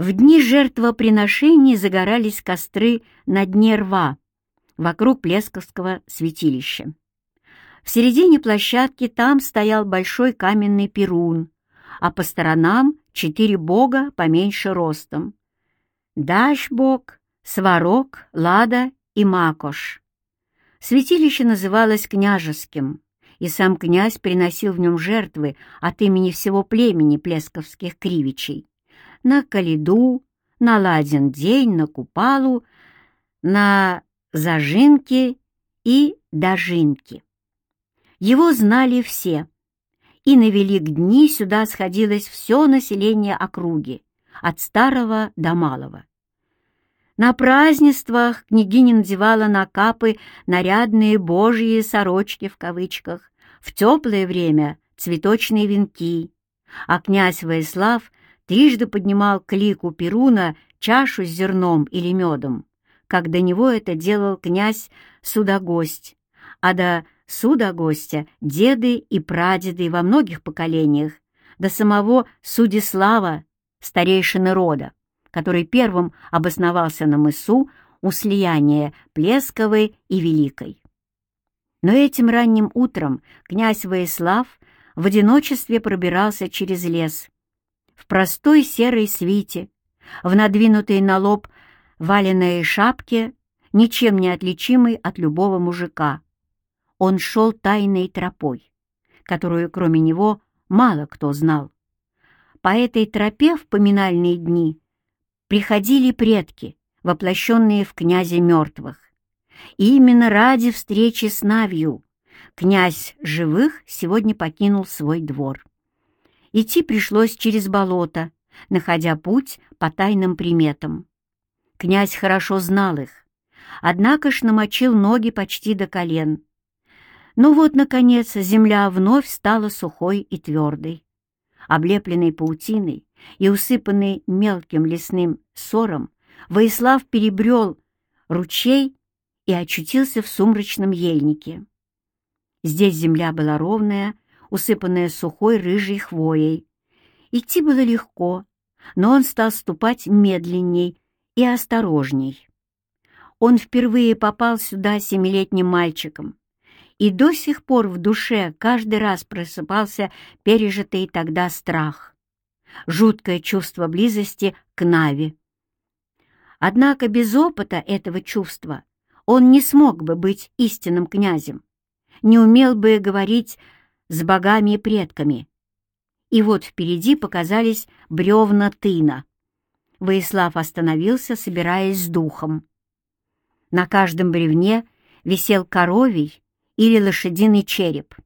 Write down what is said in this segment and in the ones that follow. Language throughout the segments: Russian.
В дни жертвоприношений загорались костры на дне рва вокруг Плесковского святилища. В середине площадки там стоял большой каменный перун, а по сторонам четыре бога поменьше ростом. Дашь-бог, Сварог, Лада и Макош. Святилище называлось княжеским, и сам князь приносил в нем жертвы от имени всего племени плесковских кривичей. На Калиду, на Ладен день, на Купалу, на Зажинки и Дожинки. Его знали все, и на велик дни сюда сходилось все население округи, от старого до малого. На празднествах княгиня надевала на капы нарядные божьи сорочки в кавычках, в теплое время цветочные венки, а князь Воислав трижды поднимал к лику Перуна чашу с зерном или медом, как до него это делал князь Судогость, а до Судогостя деды и прадеды во многих поколениях, до самого Судислава, старейшины рода, который первым обосновался на мысу у слияния Плесковой и Великой. Но этим ранним утром князь Воислав в одиночестве пробирался через лес, в простой серой свите, в надвинутой на лоб валеной шапке, ничем не отличимой от любого мужика. Он шел тайной тропой, которую кроме него мало кто знал. По этой тропе в поминальные дни приходили предки, воплощенные в князе мертвых. И именно ради встречи с Навью князь живых сегодня покинул свой двор. Идти пришлось через болото, находя путь по тайным приметам. Князь хорошо знал их, однако ж намочил ноги почти до колен. Но вот, наконец, земля вновь стала сухой и твердой облепленный паутиной и усыпанный мелким лесным сором, Воислав перебрел ручей и очутился в сумрачном ельнике. Здесь земля была ровная, усыпанная сухой рыжей хвоей. Идти было легко, но он стал ступать медленней и осторожней. Он впервые попал сюда семилетним мальчиком, и до сих пор в душе каждый раз просыпался пережитый тогда страх, жуткое чувство близости к Нави. Однако без опыта этого чувства он не смог бы быть истинным князем, не умел бы говорить с богами и предками. И вот впереди показались бревна тына. Воислав остановился, собираясь с духом. На каждом бревне висел коровий или лошадиный череп.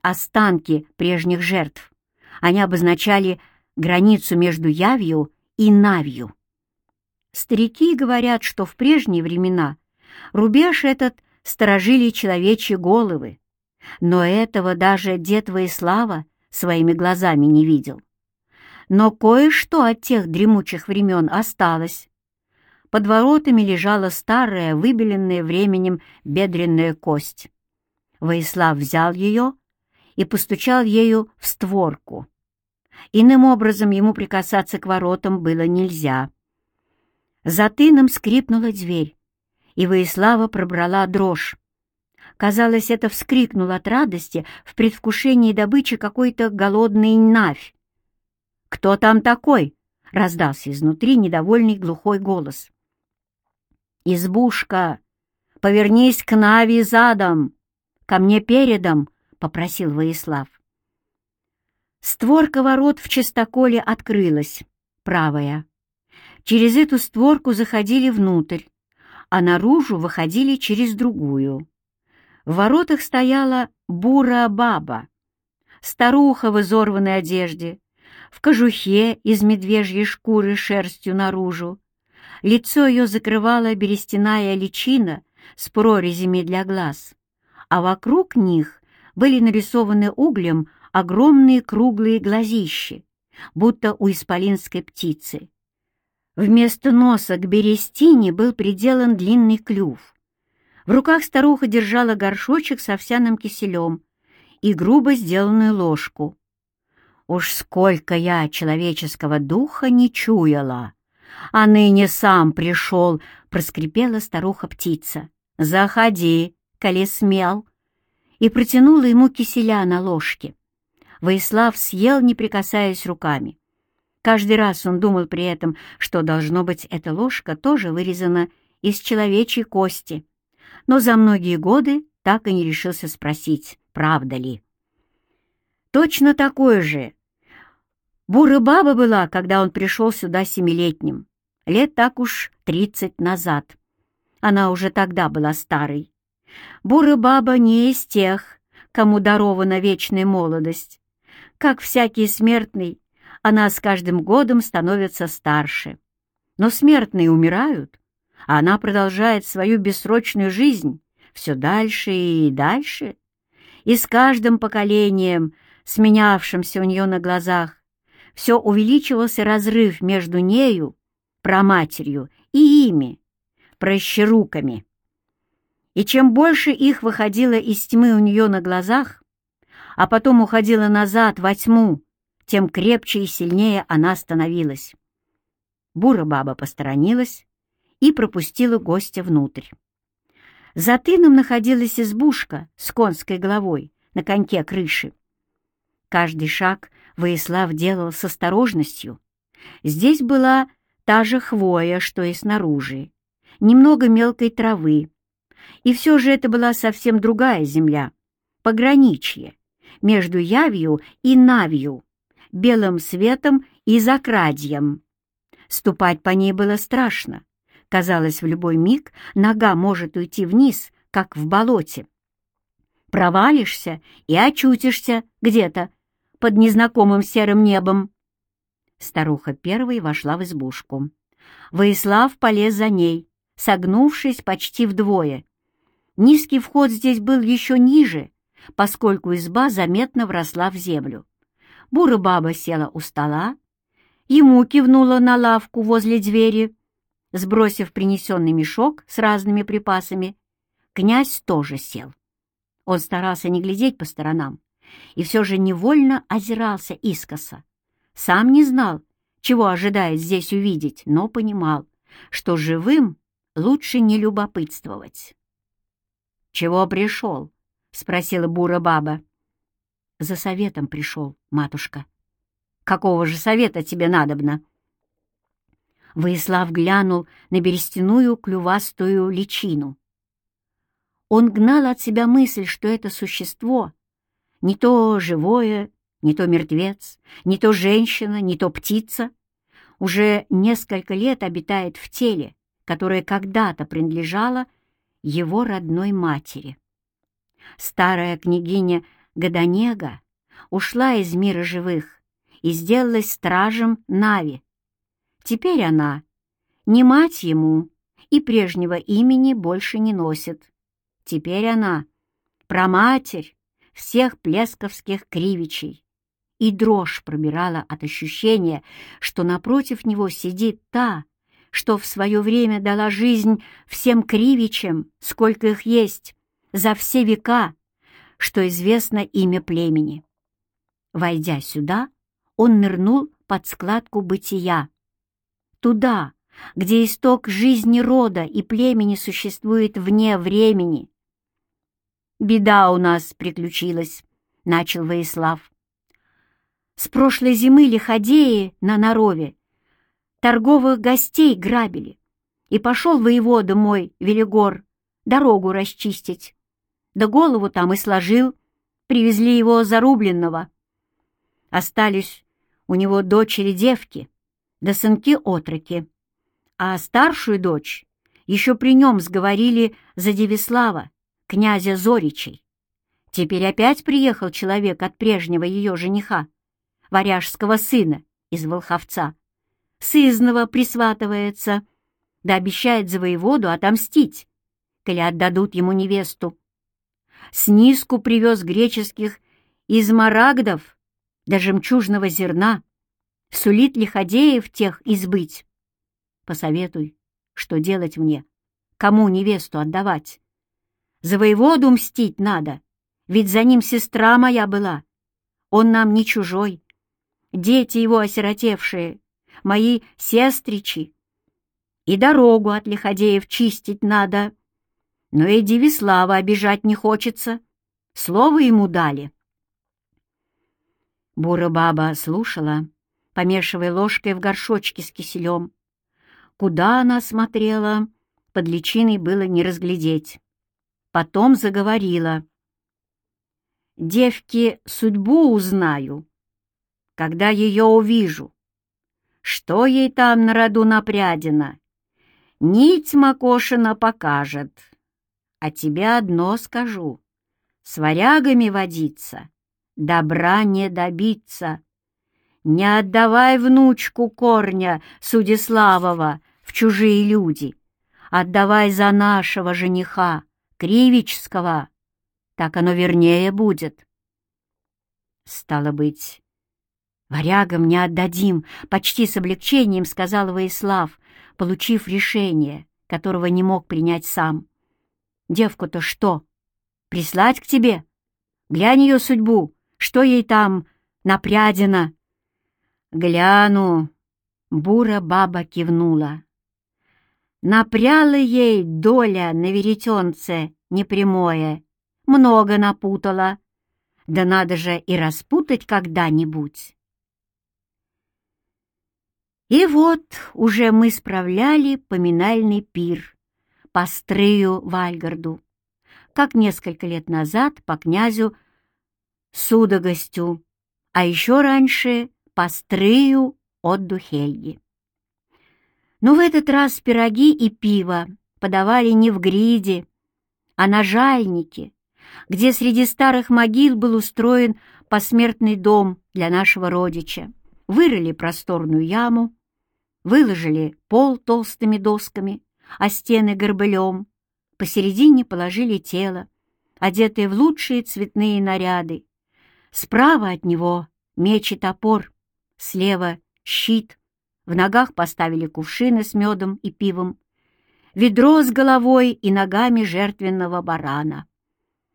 Останки прежних жертв. Они обозначали границу между явью и навью. Старики говорят, что в прежние времена рубеж этот сторожили человечьи головы, но этого даже дед Воислава своими глазами не видел. Но кое-что от тех дремучих времен осталось. Под воротами лежала старая, выбеленная временем бедренная кость. Воислав взял ее и постучал ею в створку. Иным образом ему прикасаться к воротам было нельзя. За тыном скрипнула дверь, и Воислава пробрала дрожь. Казалось, это вскрикнул от радости в предвкушении добычи какой-то голодный навь. «Кто там такой?» — раздался изнутри недовольный глухой голос. «Избушка! Повернись к Нави задом!» ко мне передом!» — попросил Воислав. Створка ворот в чистоколе открылась, правая. Через эту створку заходили внутрь, а наружу выходили через другую. В воротах стояла бурая баба, старуха в изорванной одежде, в кожухе из медвежьей шкуры шерстью наружу. Лицо ее закрывала берестяная личина с прорезями для глаз а вокруг них были нарисованы углем огромные круглые глазищи, будто у исполинской птицы. Вместо носа к берестине был приделан длинный клюв. В руках старуха держала горшочек с овсяным киселем и грубо сделанную ложку. Уж сколько я человеческого духа не чуяла, а ныне сам пришел, — проскрипела старуха-птица. «Заходи, коли смел!» И протянула ему киселя на ложке. Воислав съел, не прикасаясь руками. Каждый раз он думал при этом, что, должно быть, эта ложка тоже вырезана из человечьей кости, но за многие годы так и не решился спросить, правда ли. Точно такое же. Бура баба была, когда он пришел сюда семилетним, лет так уж тридцать назад. Она уже тогда была старой. Бура баба не из тех, кому дарована вечная молодость. Как всякий смертный, она с каждым годом становится старше. Но смертные умирают, а она продолжает свою бессрочную жизнь все дальше и дальше. И с каждым поколением, сменявшимся у нее на глазах, все увеличивался разрыв между нею, праматерью, и ими, прощеруками. И чем больше их выходило из тьмы у нее на глазах, а потом уходила назад во тьму, тем крепче и сильнее она становилась. Бура баба посторонилась и пропустила гостя внутрь. За тыном находилась избушка с конской головой на коньке крыши. Каждый шаг Воислав делал с осторожностью. Здесь была та же хвоя, что и снаружи, немного мелкой травы. И все же это была совсем другая земля, пограничье, между Явью и Навью, белым светом и закрадьем. Ступать по ней было страшно. Казалось, в любой миг нога может уйти вниз, как в болоте. Провалишься и очутишься где-то под незнакомым серым небом. Старуха первой вошла в избушку. Воислав полез за ней, согнувшись почти вдвое. Низкий вход здесь был еще ниже, поскольку изба заметно вросла в землю. Бура баба села у стола, ему кивнула на лавку возле двери. Сбросив принесенный мешок с разными припасами, князь тоже сел. Он старался не глядеть по сторонам и все же невольно озирался искоса. Сам не знал, чего ожидает здесь увидеть, но понимал, что живым лучше не любопытствовать. «Чего пришел?» — спросила бура баба. «За советом пришел, матушка». «Какого же совета тебе надобно?» Воислав глянул на берестяную клювастую личину. Он гнал от себя мысль, что это существо не то живое, не то мертвец, не то женщина, не то птица, уже несколько лет обитает в теле, которое когда-то принадлежало его родной матери. Старая княгиня Гадонега ушла из мира живых и сделалась стражем Нави. Теперь она не мать ему и прежнего имени больше не носит. Теперь она проматерь всех плесковских кривичей и дрожь пробирала от ощущения, что напротив него сидит та, что в свое время дала жизнь всем кривичам, сколько их есть, за все века, что известно имя племени. Войдя сюда, он нырнул под складку бытия. Туда, где исток жизни рода и племени существует вне времени. «Беда у нас приключилась», — начал Воислав. С прошлой зимы лиходеи на Нарове торговых гостей грабили, и пошел воевода мой, Велигор, дорогу расчистить. Да голову там и сложил, привезли его зарубленного. Остались у него дочери-девки, да сынки-отроки, а старшую дочь еще при нем сговорили за Девислава, князя Зоричей. Теперь опять приехал человек от прежнего ее жениха, варяжского сына из Волховца. Сызнова присватывается, да обещает за воеводу отомстить, коли отдадут ему невесту. Снизку привез греческих измарагдов до жемчужного зерна, сулит лиходеев тех избыть. Посоветуй, что делать мне, кому невесту отдавать. За воеводу мстить надо, ведь за ним сестра моя была. Он нам не чужой, дети его осиротевшие, мои сестричи. И дорогу от лиходеев чистить надо. Но и Девислава обижать не хочется. Слово ему дали. Бура баба слушала, помешивая ложкой в горшочке с киселем. Куда она смотрела, под личиной было не разглядеть. Потом заговорила. «Девки судьбу узнаю, когда ее увижу. Что ей там на роду напрядено? Нить Макошина покажет. А тебе одно скажу. С варягами водиться, добра не добиться. Не отдавай внучку корня Судиславова в чужие люди. Отдавай за нашего жениха, Кривичского. Так оно вернее будет. Стало быть, «Варягам не отдадим», — почти с облегчением сказал Воислав, получив решение, которого не мог принять сам. «Девку-то что, прислать к тебе? Глянь ее судьбу, что ей там напрядено?» «Гляну», — бура баба кивнула. Напряла ей доля на веретенце непрямое, много напутала. Да надо же и распутать когда-нибудь. И вот уже мы справляли поминальный пир по Стрию Вальгарду, как несколько лет назад по князю Судогостю, а еще раньше по Стрию от Хельги. Но в этот раз пироги и пиво подавали не в гриде, а на жальнике, где среди старых могил был устроен посмертный дом для нашего родича. Вырыли просторную яму, выложили пол толстыми досками, а стены горбылем. Посередине положили тело, одетое в лучшие цветные наряды. Справа от него меч и топор, слева — щит, в ногах поставили кувшины с медом и пивом, ведро с головой и ногами жертвенного барана.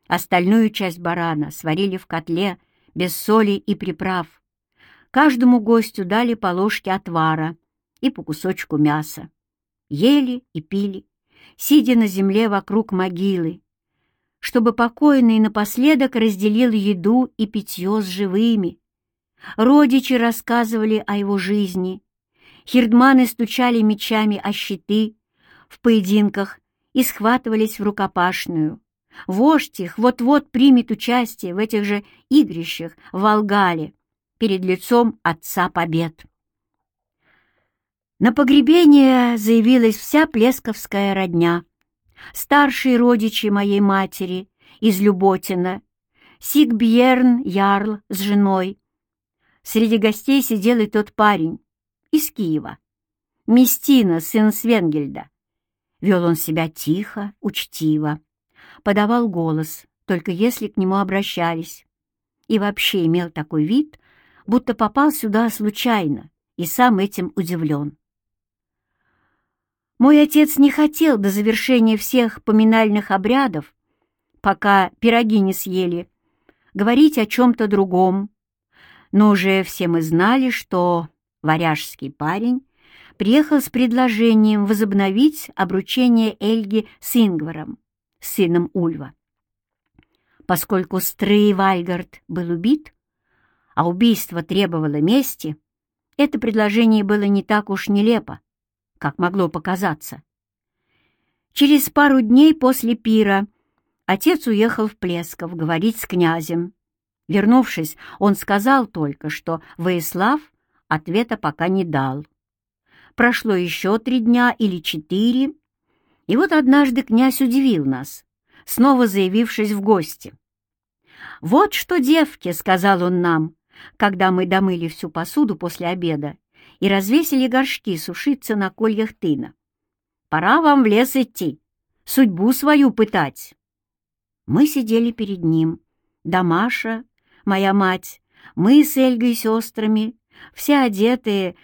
Остальную часть барана сварили в котле без соли и приправ. Каждому гостю дали по ложке отвара — и по кусочку мяса. Ели и пили, сидя на земле вокруг могилы, чтобы покойный напоследок разделил еду и питье с живыми. Родичи рассказывали о его жизни. Хирдманы стучали мечами о щиты в поединках и схватывались в рукопашную. Вождь их вот-вот примет участие в этих же игрищах в Волгале перед лицом Отца Побед. На погребение заявилась вся плесковская родня. Старшие родичи моей матери из Люботина, Сигбьерн Ярл с женой. Среди гостей сидел и тот парень из Киева, Местина, сын Свенгельда. Вел он себя тихо, учтиво, подавал голос, только если к нему обращались, и вообще имел такой вид, будто попал сюда случайно и сам этим удивлен. Мой отец не хотел до завершения всех поминальных обрядов, пока пироги не съели, говорить о чем-то другом. Но уже все мы знали, что варяжский парень приехал с предложением возобновить обручение Эльги с Ингваром, сыном Ульва. Поскольку Стрей Вальгард был убит, а убийство требовало мести, это предложение было не так уж нелепо как могло показаться. Через пару дней после пира отец уехал в Плесков говорить с князем. Вернувшись, он сказал только, что Воислав ответа пока не дал. Прошло еще три дня или четыре, и вот однажды князь удивил нас, снова заявившись в гости. «Вот что, девки!» — сказал он нам, когда мы домыли всю посуду после обеда и развесили горшки сушиться на кольях тына. «Пора вам в лес идти, судьбу свою пытать». Мы сидели перед ним. Дамаша, моя мать, мы с Эльгой сестрами, все одетые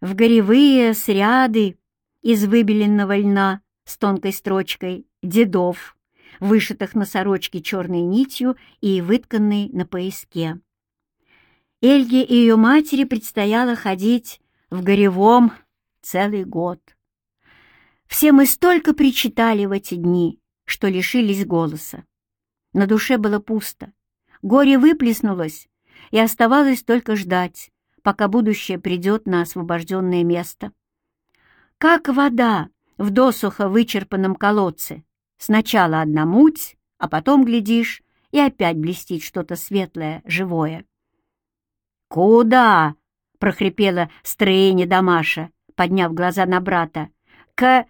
в горевые сряды из выбеленного льна с тонкой строчкой «дедов», вышитых на сорочке черной нитью и вытканной на пояске. Эльге и ее матери предстояло ходить в Горевом целый год. Все мы столько причитали в эти дни, что лишились голоса. На душе было пусто, горе выплеснулось, и оставалось только ждать, пока будущее придет на освобожденное место. Как вода в досухо вычерпанном колодце. Сначала одна муть, а потом, глядишь, и опять блестит что-то светлое, живое. «Куда?» — прохрипела строение Дамаша, подняв глаза на брата. «К...»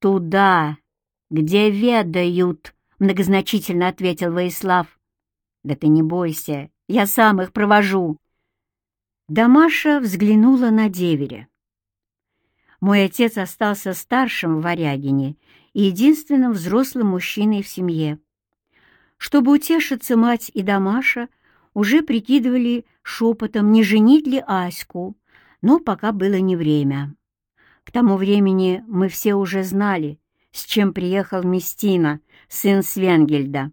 «Туда, где ведают», — многозначительно ответил Воислав. «Да ты не бойся, я сам их провожу». Дамаша взглянула на деверя. Мой отец остался старшим в Варягине и единственным взрослым мужчиной в семье. Чтобы утешиться, мать и Дамаша уже прикидывали шепотом, не женить ли Аську, но пока было не время. К тому времени мы все уже знали, с чем приехал Местина, сын Свенгельда.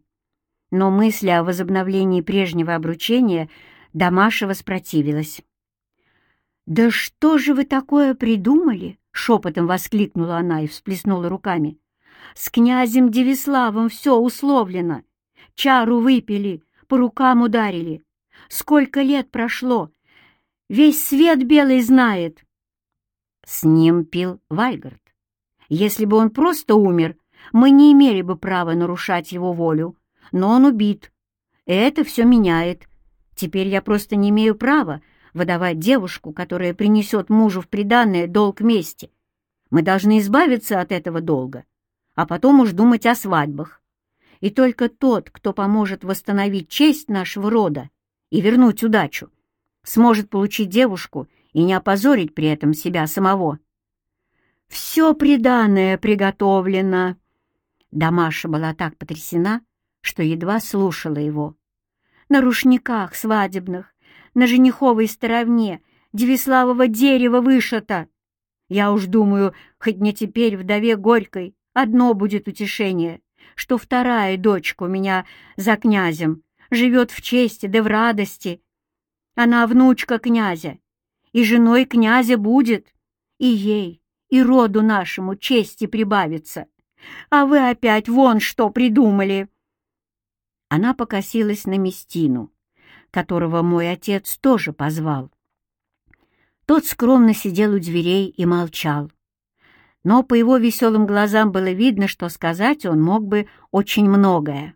Но мысли о возобновлении прежнего обручения Дамаша воспротивилась. «Да что же вы такое придумали?» — шепотом воскликнула она и всплеснула руками. «С князем Девиславом все условлено. Чару выпили, по рукам ударили. Сколько лет прошло! Весь свет белый знает!» С ним пил Вальгард. Если бы он просто умер, мы не имели бы права нарушать его волю. Но он убит. Это все меняет. Теперь я просто не имею права выдавать девушку, которая принесет мужу в приданное долг мести. Мы должны избавиться от этого долга, а потом уж думать о свадьбах. И только тот, кто поможет восстановить честь нашего рода и вернуть удачу, сможет получить девушку и не опозорить при этом себя самого. «Все приданное приготовлено!» Дамаша была так потрясена, что едва слушала его. На рушниках свадебных на жениховой стороне девиславого дерева вышито. Я уж думаю, хоть не теперь вдове Горькой одно будет утешение, что вторая дочка у меня за князем живет в чести да в радости. Она внучка князя, и женой князя будет, и ей, и роду нашему чести прибавится. А вы опять вон что придумали!» Она покосилась на Местину, которого мой отец тоже позвал. Тот скромно сидел у дверей и молчал. Но по его веселым глазам было видно, что сказать он мог бы очень многое.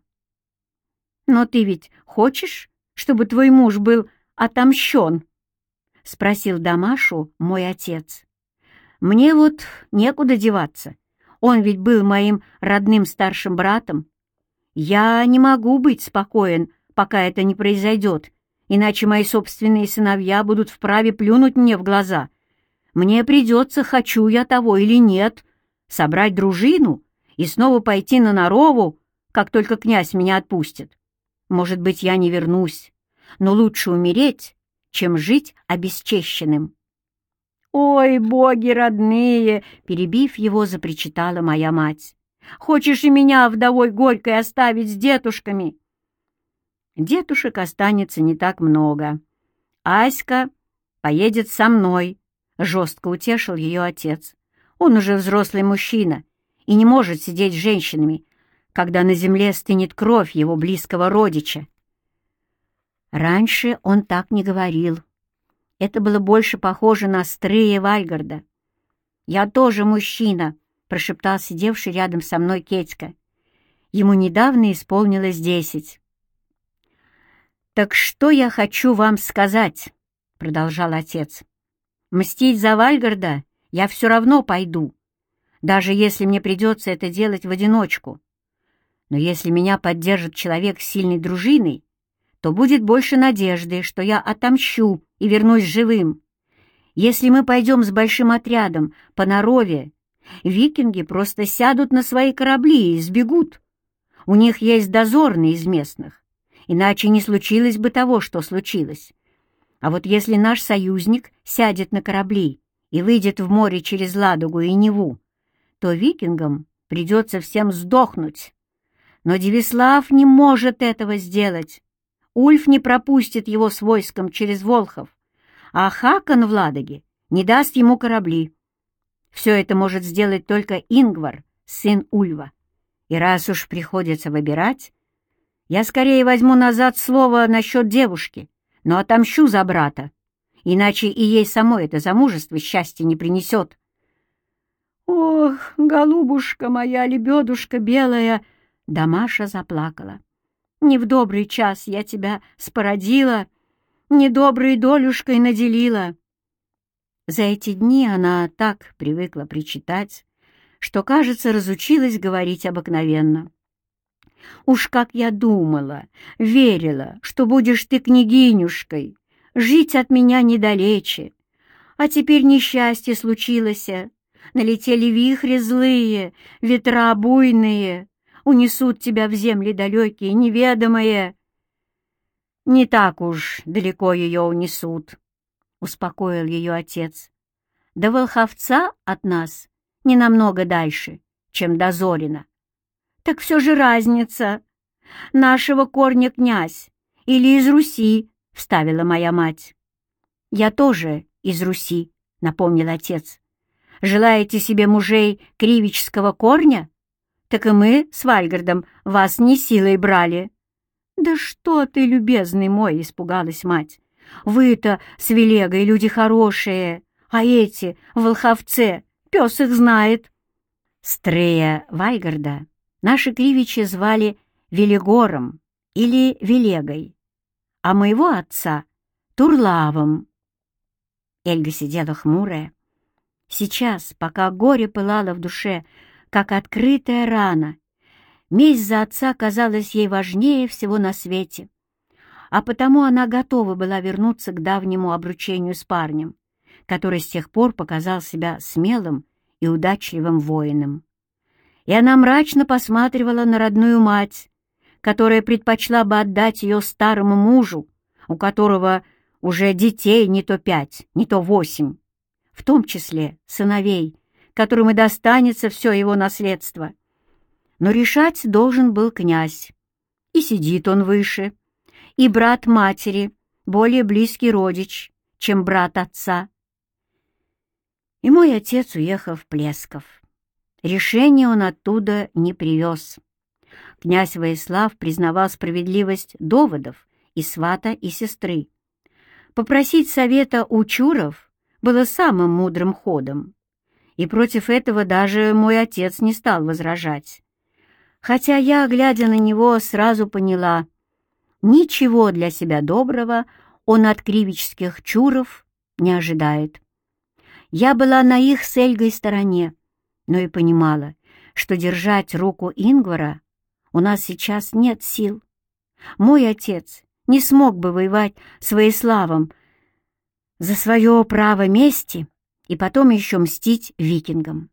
«Но ты ведь хочешь, чтобы твой муж был отомщен?» — спросил Дамашу мой отец. «Мне вот некуда деваться. Он ведь был моим родным старшим братом. Я не могу быть спокоен пока это не произойдет, иначе мои собственные сыновья будут вправе плюнуть мне в глаза. Мне придется, хочу я того или нет, собрать дружину и снова пойти на Нарову, как только князь меня отпустит. Может быть, я не вернусь, но лучше умереть, чем жить обесчещенным. «Ой, боги родные!» — перебив его, запричитала моя мать. «Хочешь и меня вдовой горькой оставить с детушками?» Детушек останется не так много. Аська поедет со мной, — жестко утешил ее отец. Он уже взрослый мужчина и не может сидеть с женщинами, когда на земле стынет кровь его близкого родича. Раньше он так не говорил. Это было больше похоже на стрые Вальгарда. «Я тоже мужчина», — прошептал сидевший рядом со мной Кетька. Ему недавно исполнилось десять. «Так что я хочу вам сказать?» — продолжал отец. «Мстить за Вальгарда я все равно пойду, даже если мне придется это делать в одиночку. Но если меня поддержит человек с сильной дружиной, то будет больше надежды, что я отомщу и вернусь живым. Если мы пойдем с большим отрядом по Нарове, викинги просто сядут на свои корабли и сбегут. У них есть дозорные из местных, иначе не случилось бы того, что случилось. А вот если наш союзник сядет на корабли и выйдет в море через Ладогу и Неву, то викингам придется всем сдохнуть. Но Девислав не может этого сделать. Ульф не пропустит его с войском через Волхов, а Хакон в Ладоге не даст ему корабли. Все это может сделать только Ингвар, сын Ульва. И раз уж приходится выбирать, я скорее возьму назад слово насчет девушки, но отомщу за брата, иначе и ей самой это замужество счастья не принесет. «Ох, голубушка моя, лебедушка белая!» Дамаша заплакала. «Не в добрый час я тебя спородила, недоброй долюшкой наделила». За эти дни она так привыкла причитать, что, кажется, разучилась говорить обыкновенно. «Уж как я думала, верила, что будешь ты княгинюшкой, жить от меня недалече. А теперь несчастье случилось, налетели вихри злые, ветра буйные, унесут тебя в земли далекие, неведомые. Не так уж далеко ее унесут, — успокоил ее отец. До Волховца от нас не намного дальше, чем до Зорина. Так все же разница. Нашего корня князь или из Руси, — вставила моя мать. Я тоже из Руси, — напомнил отец. Желаете себе мужей кривического корня? Так и мы с Вальгардом вас не силой брали. Да что ты, любезный мой, испугалась мать. Вы-то с Велегой люди хорошие, а эти — волховце, пес их знает. Стрея Вальгарда наши кривичи звали Велигором или Велегой, а моего отца — Турлавом. Эльга сидела хмурая, Сейчас, пока горе пылало в душе, как открытая рана, месть за отца казалась ей важнее всего на свете, а потому она готова была вернуться к давнему обручению с парнем, который с тех пор показал себя смелым и удачливым воином. И она мрачно посматривала на родную мать, которая предпочла бы отдать ее старому мужу, у которого уже детей не то пять, не то восемь в том числе сыновей, которым и достанется все его наследство. Но решать должен был князь. И сидит он выше, и брат матери, более близкий родич, чем брат отца. И мой отец уехал в Плесков. Решение он оттуда не привез. Князь Воислав признавал справедливость доводов и свата, и сестры. Попросить совета у Чуров было самым мудрым ходом, и против этого даже мой отец не стал возражать. Хотя я, глядя на него, сразу поняла, ничего для себя доброго он от кривических чуров не ожидает. Я была на их с Эльгой стороне, но и понимала, что держать руку Ингвара у нас сейчас нет сил. Мой отец не смог бы воевать с Воиславом за свое право мести и потом еще мстить викингам.